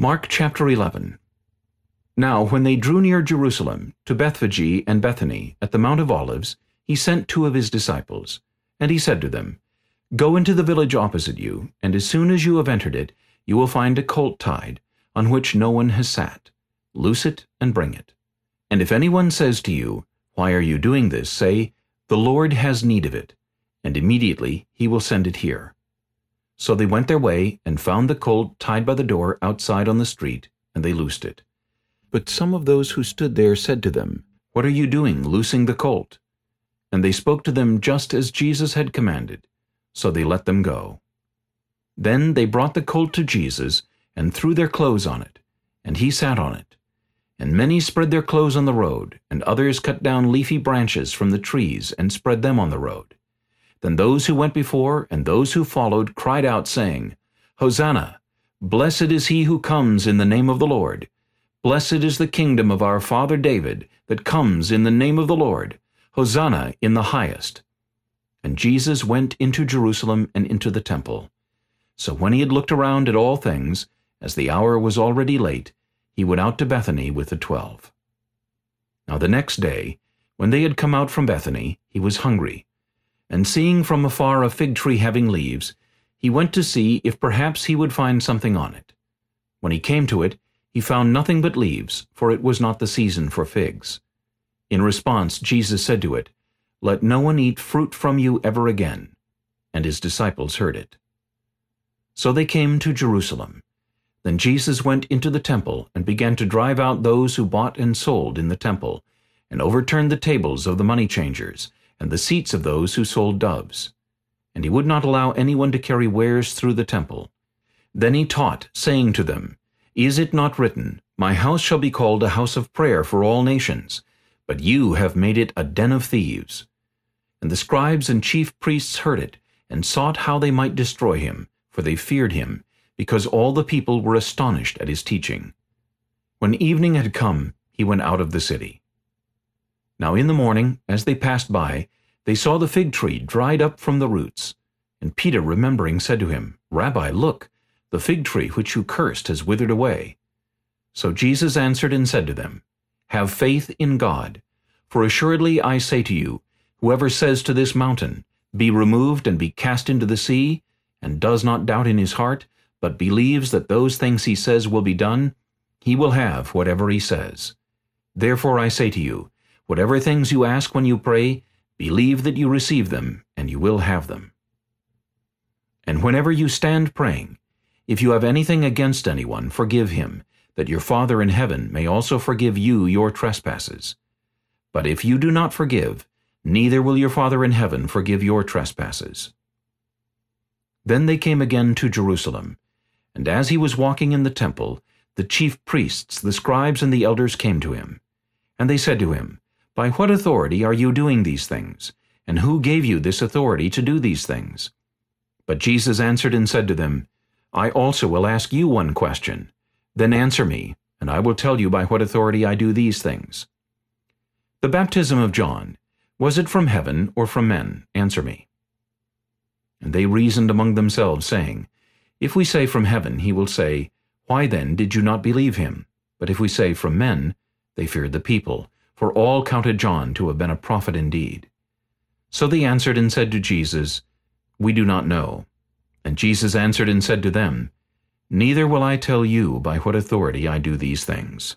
Mark chapter 11 Now when they drew near Jerusalem, to Bethphage and Bethany, at the Mount of Olives, he sent two of his disciples. And he said to them, Go into the village opposite you, and as soon as you have entered it, you will find a colt tied, on which no one has sat. Loose it and bring it. And if anyone says to you, Why are you doing this? say, The Lord has need of it, and immediately he will send it here. So they went their way, and found the colt tied by the door outside on the street, and they loosed it. But some of those who stood there said to them, What are you doing, loosing the colt? And they spoke to them just as Jesus had commanded. So they let them go. Then they brought the colt to Jesus, and threw their clothes on it, and he sat on it. And many spread their clothes on the road, and others cut down leafy branches from the trees, and spread them on the road. Then those who went before and those who followed cried out, saying, Hosanna! Blessed is he who comes in the name of the Lord. Blessed is the kingdom of our father David that comes in the name of the Lord. Hosanna in the highest. And Jesus went into Jerusalem and into the temple. So when he had looked around at all things, as the hour was already late, he went out to Bethany with the twelve. Now the next day, when they had come out from Bethany, he was hungry. And seeing from afar a fig tree having leaves, he went to see if perhaps he would find something on it. When he came to it, he found nothing but leaves, for it was not the season for figs. In response, Jesus said to it, Let no one eat fruit from you ever again. And his disciples heard it. So they came to Jerusalem. Then Jesus went into the temple and began to drive out those who bought and sold in the temple, and overturned the tables of the money changers, and the seats of those who sold doves. And he would not allow anyone to carry wares through the temple. Then he taught, saying to them, Is it not written, My house shall be called a house of prayer for all nations, but you have made it a den of thieves. And the scribes and chief priests heard it, and sought how they might destroy him, for they feared him, because all the people were astonished at his teaching. When evening had come, he went out of the city. Now in the morning, as they passed by, they saw the fig tree dried up from the roots. And Peter, remembering, said to him, Rabbi, look, the fig tree which you cursed has withered away. So Jesus answered and said to them, Have faith in God. For assuredly I say to you, whoever says to this mountain, Be removed and be cast into the sea, and does not doubt in his heart, but believes that those things he says will be done, he will have whatever he says. Therefore I say to you, Whatever things you ask when you pray, believe that you receive them, and you will have them. And whenever you stand praying, if you have anything against anyone, forgive him, that your Father in heaven may also forgive you your trespasses. But if you do not forgive, neither will your Father in heaven forgive your trespasses. Then they came again to Jerusalem, and as he was walking in the temple, the chief priests, the scribes, and the elders came to him. And they said to him, by what authority are you doing these things? And who gave you this authority to do these things? But Jesus answered and said to them, I also will ask you one question. Then answer me, and I will tell you by what authority I do these things. The baptism of John, was it from heaven or from men? Answer me. And they reasoned among themselves, saying, If we say from heaven, he will say, Why then did you not believe him? But if we say from men, they feared the people, for all counted John to have been a prophet indeed. So they answered and said to Jesus, We do not know. And Jesus answered and said to them, Neither will I tell you by what authority I do these things.